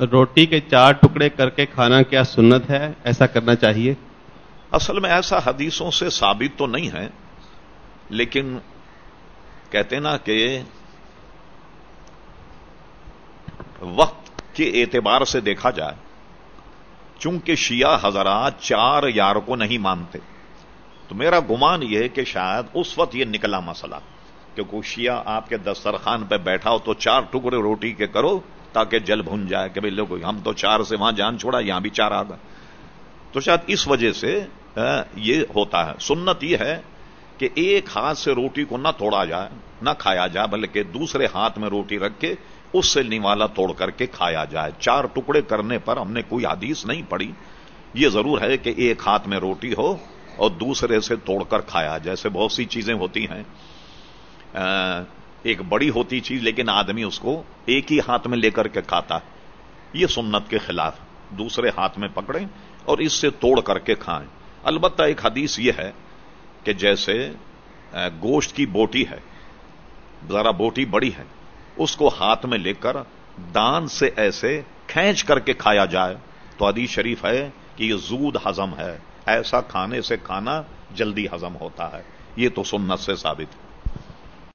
روٹی کے چار ٹکڑے کر کے کھانا کیا سنت ہے؟ ایسا کرنا چاہیے۔ اصل میں ایسا حدیثوں سے ثابت تو نہیں ہے، لیکن کہتے نا کہ وقت کے اعتبار سے دیکھا جائے، چونکہ شیعہ حضرات چار یار کو نہیں مانتے۔ تو میرا گمان یہ ہے کہ شاید اس وقت یہ نکلا مسئلہ کہ کوئی شیعہ آپ کے دسترخوان پہ بیٹھا ہو تو چار ٹکڑے روٹی کے کرو تاکہ جل بھن جائے کہ بھائی لوگ ہم تو چار سے وہاں جان چھوڑا، یہاں بھی چار آ تو شاید اس وجہ سے یہ ہوتا ہے۔ سنت یہ ہے کہ ایک ہاتھ سے روٹی کو نہ توڑا جائے، نہ کھایا جائے، بلکہ دوسرے ہاتھ میں روٹی رکھ کے اس سے نیوالا توڑ کر کے کھایا جائے۔ چار ٹکڑے کرنے پر ہم نے کوئی حدیث نہیں پڑی یہ ضرور ہے کہ ایک ہاتھ میں روٹی ہو اور دوسرے سے توڑ کر کھایا، جیسے بہت سی چیزیں ہوتی ہیں۔ ایک بڑی ہوتی چیز، لیکن آدمی اس کو ایک ہی ہاتھ میں لے کر کے کھاتا یہ سنت کے خلاف دوسرے ہاتھ میں پکڑیں اور اس سے توڑ کر کے کھائیں۔ البتہ ایک حدیث یہ ہے کہ جیسے گوشت کی بوٹی ہے، ذرا بوٹی بڑی ہے، اس کو ہاتھ میں لے کر دان سے ایسے کھینچ کر کے کھایا جائے تو حدیث شریف ہے کہ یہ زود ہزم ہے۔ ایسا کھانے سے کھانا جلدی ہزم ہوتا ہے۔ یہ تو سنت سے ثابت ہے۔